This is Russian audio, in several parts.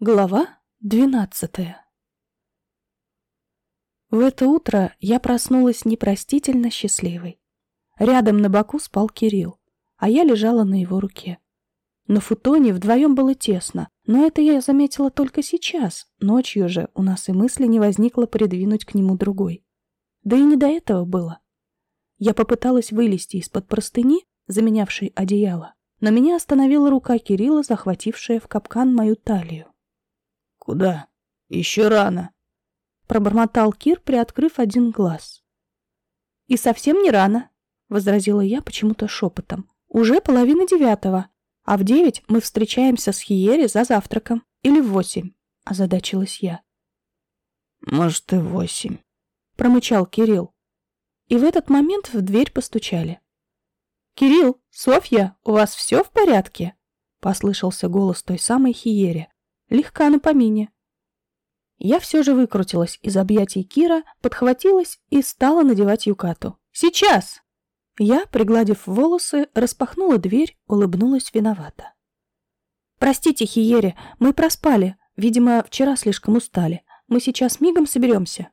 Глава двенадцатая В это утро я проснулась непростительно счастливой. Рядом на боку спал Кирилл, а я лежала на его руке. На футоне вдвоем было тесно, но это я заметила только сейчас. Ночью же у нас и мысли не возникло придвинуть к нему другой. Да и не до этого было. Я попыталась вылезти из-под простыни, заменявшей одеяло, но меня остановила рука Кирилла, захватившая в капкан мою талию. «Куда? Еще рано!» Пробормотал Кир, приоткрыв один глаз. «И совсем не рано», — возразила я почему-то шепотом. «Уже половина девятого, а в девять мы встречаемся с Хиери за завтраком. Или в восемь», — озадачилась я. «Может, и восемь», — промычал Кирилл. И в этот момент в дверь постучали. «Кирилл, Софья, у вас все в порядке?» — послышался голос той самой Хиери, Легка на помине. Я все же выкрутилась из объятий Кира, подхватилась и стала надевать юкату. «Сейчас!» Я, пригладив волосы, распахнула дверь, улыбнулась виновата. «Простите, Хиере, мы проспали. Видимо, вчера слишком устали. Мы сейчас мигом соберемся».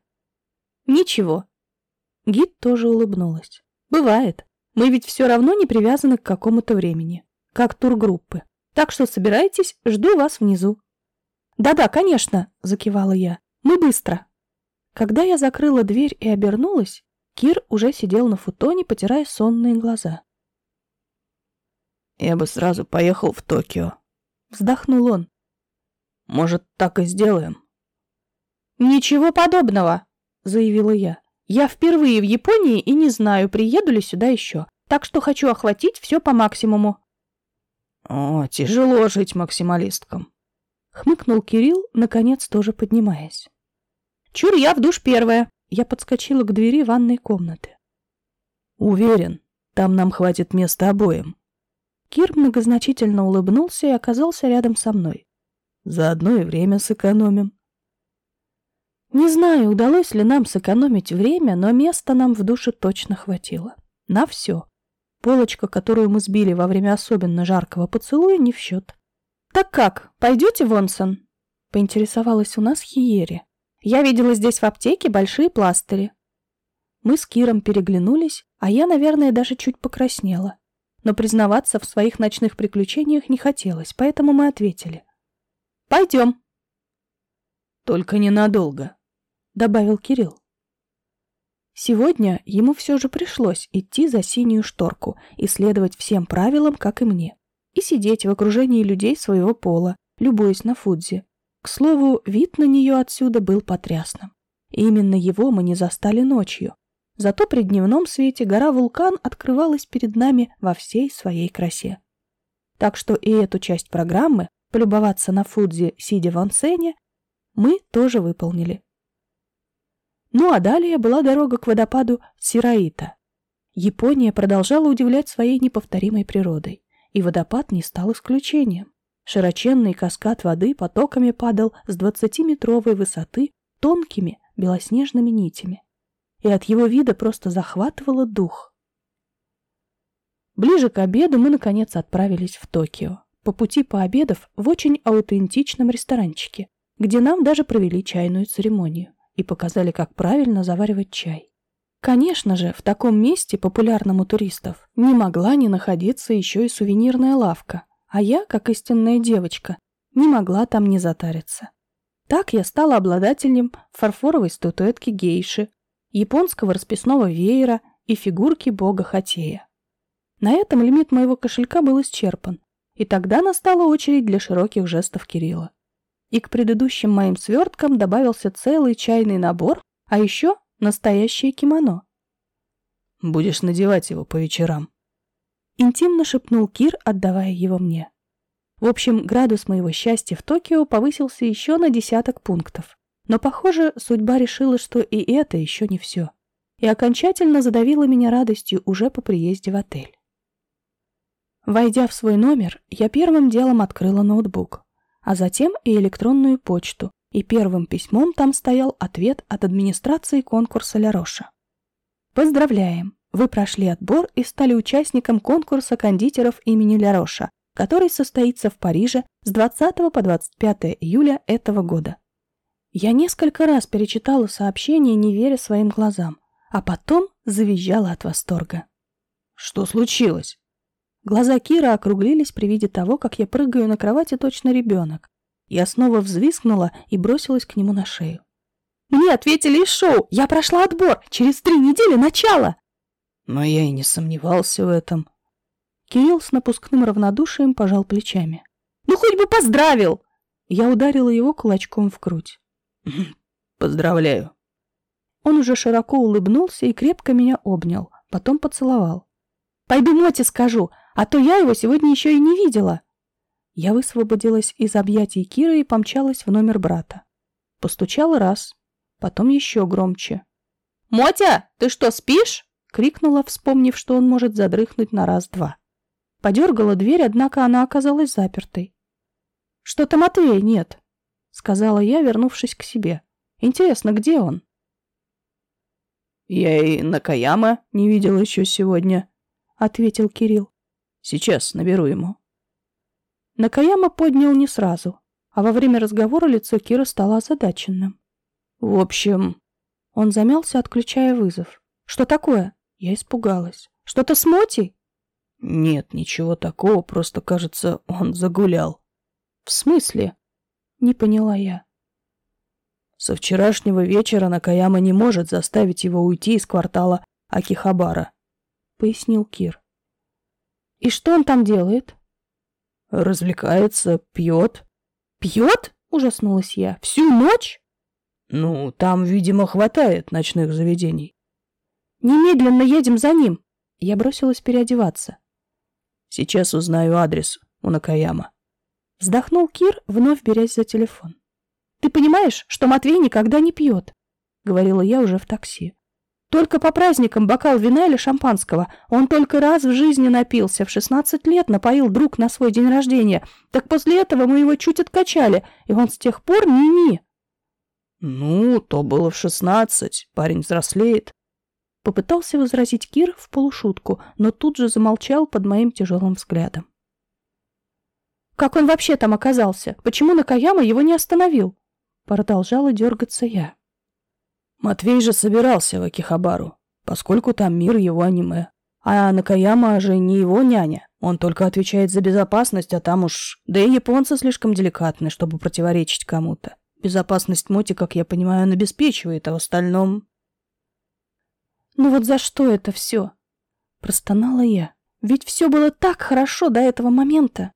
«Ничего». Гид тоже улыбнулась. «Бывает. Мы ведь все равно не привязаны к какому-то времени. Как тургруппы. Так что собирайтесь, жду вас внизу». «Да-да, конечно», — закивала я. «Мы быстро». Когда я закрыла дверь и обернулась, Кир уже сидел на футоне, потирая сонные глаза. «Я бы сразу поехал в Токио», — вздохнул он. «Может, так и сделаем?» «Ничего подобного», — заявила я. «Я впервые в Японии и не знаю, приеду ли сюда еще, так что хочу охватить все по максимуму». «О, тяжело жить максималисткам», Хмыкнул Кирилл, наконец тоже поднимаясь. «Чур, я в душ первая!» Я подскочила к двери ванной комнаты. «Уверен, там нам хватит места обоим». Кир многозначительно улыбнулся и оказался рядом со мной. «Заодно и время сэкономим». Не знаю, удалось ли нам сэкономить время, но места нам в душе точно хватило. На все. Полочка, которую мы сбили во время особенно жаркого поцелуя, не в счет. «Так как, пойдете, Вонсон?» — поинтересовалась у нас Хиери. «Я видела здесь в аптеке большие пластыри». Мы с Киром переглянулись, а я, наверное, даже чуть покраснела. Но признаваться в своих ночных приключениях не хотелось, поэтому мы ответили. «Пойдем». «Только ненадолго», — добавил Кирилл. Сегодня ему все же пришлось идти за синюю шторку и следовать всем правилам, как и мне и сидеть в окружении людей своего пола, любуясь на Фудзи. К слову, вид на нее отсюда был потрясным. И именно его мы не застали ночью. Зато при дневном свете гора-вулкан открывалась перед нами во всей своей красе. Так что и эту часть программы, полюбоваться на Фудзи, сидя в ансене, мы тоже выполнили. Ну а далее была дорога к водопаду Сираита. Япония продолжала удивлять своей неповторимой природой и водопад не стал исключением. Широченный каскад воды потоками падал с двадцатиметровой высоты тонкими белоснежными нитями, и от его вида просто захватывало дух. Ближе к обеду мы, наконец, отправились в Токио, по пути пообедав в очень аутентичном ресторанчике, где нам даже провели чайную церемонию и показали, как правильно заваривать чай. Конечно же, в таком месте, популярном у туристов, не могла не находиться еще и сувенирная лавка, а я, как истинная девочка, не могла там не затариться. Так я стала обладателем фарфоровой статуэтки гейши, японского расписного веера и фигурки бога Хатея. На этом лимит моего кошелька был исчерпан, и тогда настала очередь для широких жестов Кирилла. И к предыдущим моим сверткам добавился целый чайный набор, а еще Настоящее кимоно. Будешь надевать его по вечерам. Интимно шепнул Кир, отдавая его мне. В общем, градус моего счастья в Токио повысился еще на десяток пунктов. Но, похоже, судьба решила, что и это еще не все. И окончательно задавила меня радостью уже по приезде в отель. Войдя в свой номер, я первым делом открыла ноутбук, а затем и электронную почту, и первым письмом там стоял ответ от администрации конкурса Ля Роша. Поздравляем! Вы прошли отбор и стали участником конкурса кондитеров имени Ля Роша. который состоится в Париже с 20 по 25 июля этого года. Я несколько раз перечитала сообщение, не веря своим глазам, а потом завизжала от восторга. «Что случилось?» Глаза Кира округлились при виде того, как я прыгаю на кровати точно ребенок. Я снова взвискнула и бросилась к нему на шею. «Мне ответили из шоу! Я прошла отбор! Через три недели начало!» Но я и не сомневался в этом. Кирилл с напускным равнодушием пожал плечами. «Ну хоть бы поздравил!» Я ударила его кулачком в грудь. «Поздравляю!» Он уже широко улыбнулся и крепко меня обнял, потом поцеловал. «Пойду Моте скажу, а то я его сегодня еще и не видела!» Я высвободилась из объятий Кира и помчалась в номер брата. Постучала раз, потом еще громче. «Мотя, ты что, спишь?» — крикнула, вспомнив, что он может задрыхнуть на раз-два. Подергала дверь, однако она оказалась запертой. «Что-то Матвея нет», — сказала я, вернувшись к себе. «Интересно, где он?» «Я и Накаяма не видел еще сегодня», — ответил Кирилл. «Сейчас наберу ему». Накаяма поднял не сразу, а во время разговора лицо Кира стало озадаченным. «В общем...» Он замялся, отключая вызов. «Что такое?» Я испугалась. «Что-то с Моти?» «Нет, ничего такого, просто, кажется, он загулял». «В смысле?» Не поняла я. Со вчерашнего вечера Накаяма не может заставить его уйти из квартала Акихабара, пояснил Кир. И что он там делает? Развлекается, пьет. Пьет? Ужаснулась я. Всю ночь? Ну, там, видимо, хватает ночных заведений. Немедленно едем за ним. Я бросилась переодеваться. Сейчас узнаю адрес у Накаяма. Вздохнул Кир, вновь берясь за телефон. Ты понимаешь, что Матвей никогда не пьет? Говорила я уже в такси. Только по праздникам бокал вина или шампанского. Он только раз в жизни напился, в 16 лет напоил друг на свой день рождения. Так после этого мы его чуть откачали, и он с тех пор ни-ни. Ну, то было в 16, парень взрослеет. Попытался возразить Кир в полушутку, но тут же замолчал под моим тяжелым взглядом. Как он вообще там оказался? Почему Накаяма его не остановил? Продолжала дергаться я. Матвей же собирался в Акихабару, поскольку там мир его аниме. А Накаяма же не его няня. Он только отвечает за безопасность, а там уж... Да и японцы слишком деликатны, чтобы противоречить кому-то. Безопасность Моти, как я понимаю, он обеспечивает, а в остальном... «Ну вот за что это все?» Простонала я. «Ведь все было так хорошо до этого момента!»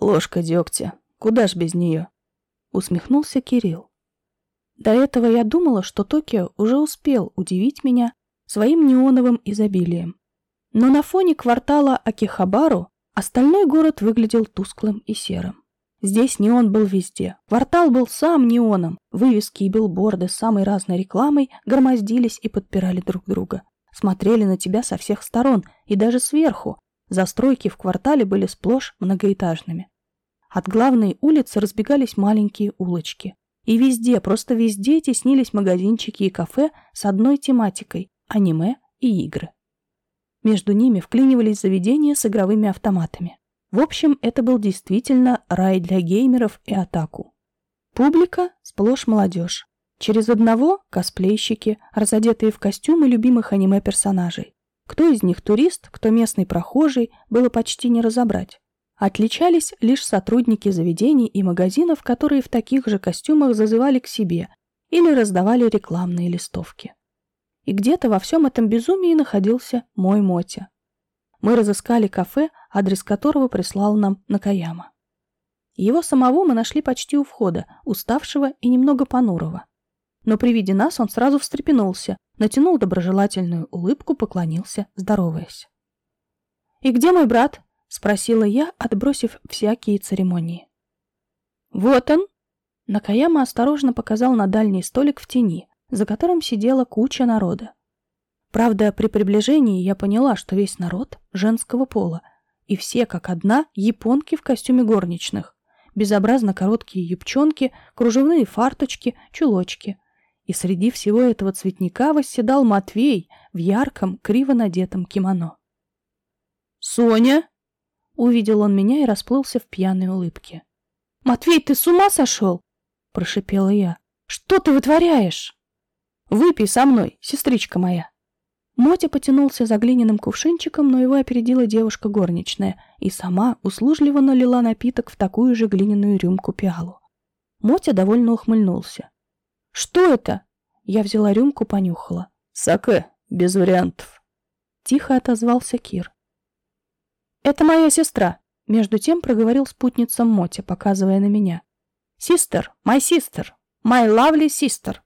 «Ложка дегтя. Куда ж без нее?» Усмехнулся Кирилл. До этого я думала, что Токио уже успел удивить меня своим неоновым изобилием. Но на фоне квартала Акихабару остальной город выглядел тусклым и серым. Здесь неон был везде. Квартал был сам неоном. Вывески и билборды с самой разной рекламой громоздились и подпирали друг друга. Смотрели на тебя со всех сторон и даже сверху. Застройки в квартале были сплошь многоэтажными. От главной улицы разбегались маленькие улочки. И везде, просто везде теснились магазинчики и кафе с одной тематикой – аниме и игры. Между ними вклинивались заведения с игровыми автоматами. В общем, это был действительно рай для геймеров и атаку. Публика – сплошь молодежь. Через одного – косплейщики, разодетые в костюмы любимых аниме-персонажей. Кто из них турист, кто местный прохожий, было почти не разобрать. Отличались лишь сотрудники заведений и магазинов, которые в таких же костюмах зазывали к себе или раздавали рекламные листовки. И где-то во всем этом безумии находился мой Мотя. Мы разыскали кафе, адрес которого прислал нам Накаяма. Его самого мы нашли почти у входа, уставшего и немного понурого. Но при виде нас он сразу встрепенулся, натянул доброжелательную улыбку, поклонился, здороваясь. «И где мой брат?» — спросила я, отбросив всякие церемонии. «Вот он!» Накаяма осторожно показал на дальний столик в тени, за которым сидела куча народа. Правда, при приближении я поняла, что весь народ женского пола, и все, как одна, японки в костюме горничных, безобразно короткие юбчонки, кружевные фарточки, чулочки. И среди всего этого цветника восседал Матвей в ярком, криво надетом кимоно. «Соня!» Увидел он меня и расплылся в пьяной улыбке. «Матвей, ты с ума сошел?» — прошипела я. «Что ты вытворяешь?» «Выпей со мной, сестричка моя». Мотя потянулся за глиняным кувшинчиком, но его опередила девушка горничная и сама услужливо налила напиток в такую же глиняную рюмку-пиалу. Мотя довольно ухмыльнулся. «Что это?» Я взяла рюмку, понюхала. «Саке, без вариантов», — тихо отозвался Кир. «Это моя сестра», — между тем проговорил спутница Мотя, показывая на меня. «Систер, my sister, my lovely sister».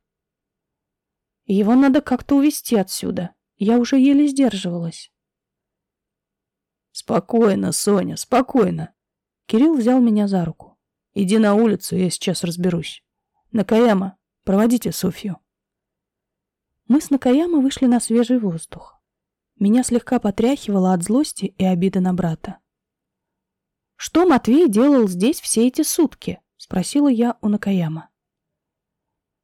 Его надо как-то увести отсюда. Я уже еле сдерживалась. «Спокойно, Соня, спокойно!» Кирилл взял меня за руку. «Иди на улицу, я сейчас разберусь. Накаяма, проводите Софью». Мы с Накаяма вышли на свежий воздух. Меня слегка потряхивало от злости и обиды на брата. «Что Матвей делал здесь все эти сутки?» — спросила я у Накаяма.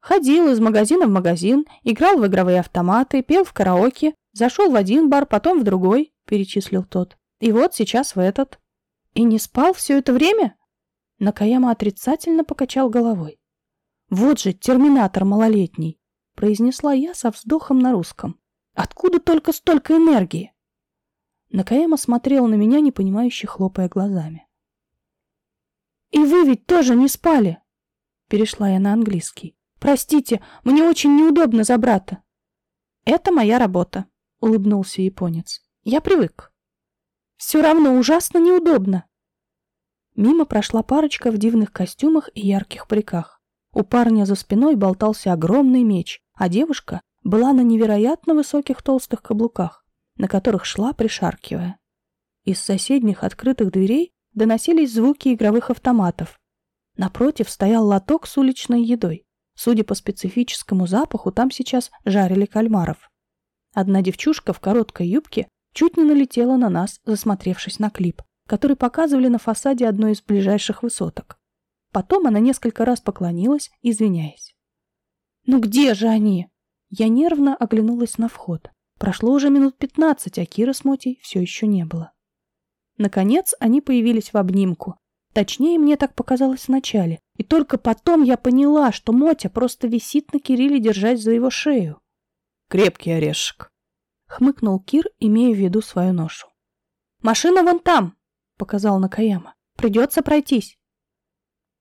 Ходил из магазина в магазин, играл в игровые автоматы, пел в караоке, зашел в один бар, потом в другой, — перечислил тот. И вот сейчас в этот. И не спал все это время? Накаяма отрицательно покачал головой. Вот же терминатор малолетний, — произнесла я со вздохом на русском. Откуда только столько энергии? Накаяма смотрел на меня, непонимающе хлопая глазами. «И вы ведь тоже не спали?» Перешла я на английский. Простите, мне очень неудобно за брата. Это моя работа, улыбнулся японец. Я привык. Все равно ужасно неудобно. Мимо прошла парочка в дивных костюмах и ярких париках. У парня за спиной болтался огромный меч, а девушка была на невероятно высоких толстых каблуках, на которых шла, пришаркивая. Из соседних открытых дверей доносились звуки игровых автоматов. Напротив стоял лоток с уличной едой. Судя по специфическому запаху, там сейчас жарили кальмаров. Одна девчушка в короткой юбке чуть не налетела на нас, засмотревшись на клип, который показывали на фасаде одной из ближайших высоток. Потом она несколько раз поклонилась, извиняясь. «Ну где же они?» Я нервно оглянулась на вход. Прошло уже минут пятнадцать, а Кира с Мотей все еще не было. Наконец они появились в обнимку, Точнее, мне так показалось вначале. И только потом я поняла, что Мотя просто висит на Кирилле, держась за его шею. «Крепкий орешек», — хмыкнул Кир, имея в виду свою ношу. «Машина вон там», — показал Накаяма. «Придется пройтись».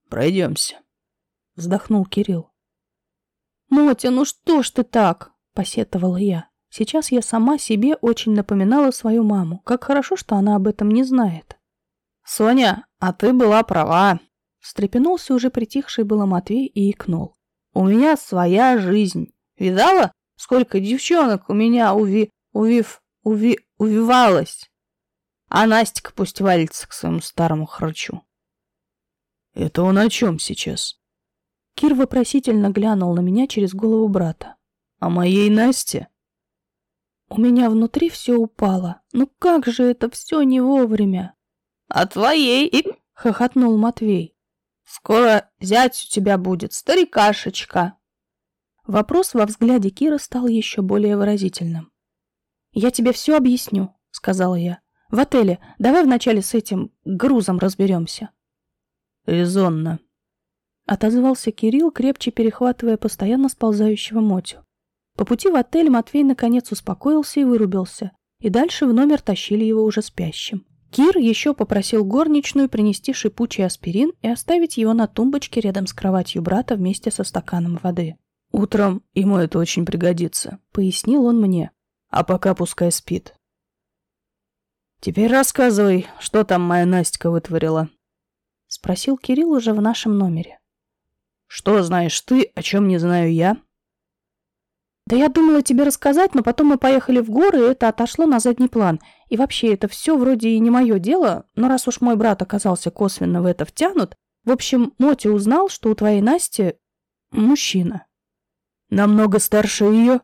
«Пройдемся», — вздохнул Кирилл. «Мотя, ну что ж ты так?» — посетовала я. Сейчас я сама себе очень напоминала свою маму. Как хорошо, что она об этом не знает. «Соня, а ты была права!» Встрепенулся уже притихший было Матвей и икнул. «У меня своя жизнь. Видала, сколько девчонок у меня уви... увив... уви... увивалось? А Настя пусть валится к своему старому храчу». «Это он о чем сейчас?» Кир вопросительно глянул на меня через голову брата. «О моей Насте?» У меня внутри все упало. Ну как же это все не вовремя? «А твоей и...» — хохотнул Матвей. «Скоро зять у тебя будет, старикашечка». Вопрос во взгляде Кира стал еще более выразительным. «Я тебе все объясню», — сказала я. «В отеле. Давай вначале с этим грузом разберемся». «Резонно», — отозвался Кирилл, крепче перехватывая постоянно сползающего Мотю. По пути в отель Матвей наконец успокоился и вырубился, и дальше в номер тащили его уже спящим. Кир еще попросил горничную принести шипучий аспирин и оставить его на тумбочке рядом с кроватью брата вместе со стаканом воды. «Утром ему это очень пригодится», — пояснил он мне. «А пока пускай спит». «Теперь рассказывай, что там моя Настя вытворила?» — спросил Кирилл уже в нашем номере. «Что знаешь ты, о чем не знаю я?» Да я думала тебе рассказать, но потом мы поехали в горы, и это отошло на задний план. И вообще, это все вроде и не мое дело, но раз уж мой брат оказался косвенно в это втянут, в общем, Моти узнал, что у твоей Насти мужчина. Намного старше ее?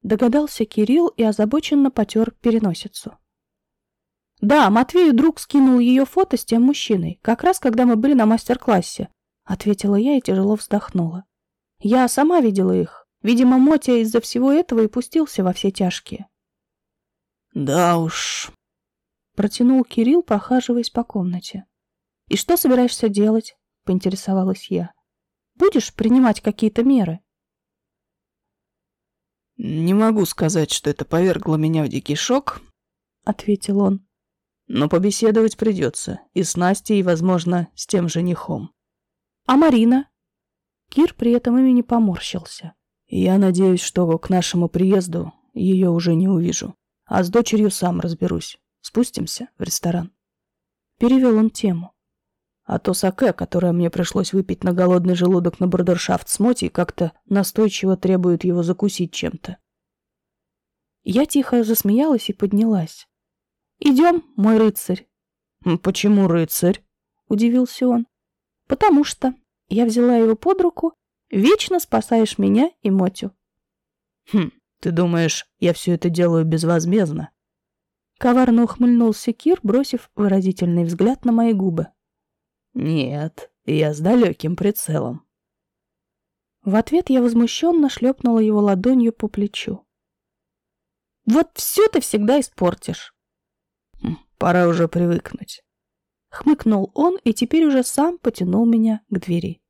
Догадался Кирилл и озабоченно потер переносицу. Да, Матвею друг скинул ее фото с тем мужчиной, как раз когда мы были на мастер-классе, ответила я и тяжело вздохнула. Я сама видела их, Видимо, Мотя из-за всего этого и пустился во все тяжкие. «Да уж», Протянул Кирилл, прохаживаясь по комнате. «И что собираешься делать?» — поинтересовалась я. «Будешь принимать какие-то меры?» «Не могу сказать, что это повергло меня в дикий шок», — ответил он. «Но побеседовать придется. И с Настей, и, возможно, с тем женихом». «А Марина?» Кир при этом имени поморщился. «Я надеюсь, что к нашему приезду ее уже не увижу. А с дочерью сам разберусь. Спустимся в ресторан». Перевел он тему. А то саке, которое мне пришлось выпить на голодный желудок на брудершафт с Моти, как-то настойчиво требует его закусить чем-то. Я тихо засмеялась и поднялась. «Идем, мой рыцарь». «Почему рыцарь?» — удивился он. «Потому что я взяла его под руку, вечно спасаешь меня и Мотю». «Хм, ты думаешь, я все это делаю безвозмездно?» Коварно ухмыльнулся Кир, бросив выразительный взгляд на мои губы. «Нет, я с далеким прицелом». В ответ я возмущенно шлепнула его ладонью по плечу. «Вот все ты всегда испортишь». Хм, «Пора уже привыкнуть». Хмыкнул он и теперь уже сам потянул меня к двери.